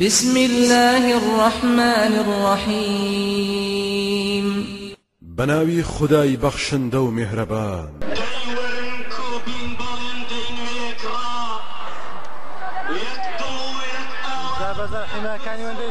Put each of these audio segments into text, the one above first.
بسم الله الرحمن الرحيم. بناوي خداي بخشن دو مهربان. دەیوەرن کۆبین بەڵێن دەینوێکڕا یەک دڵ و یەک ئاوا بەزار حیماکانی وەندەی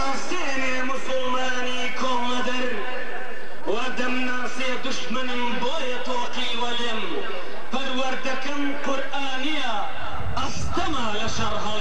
دەمناسێ دشمنم بۆیە تۆقی وەلێم پەروەردەکەم قورئانیە ئەستەما لە شەڕها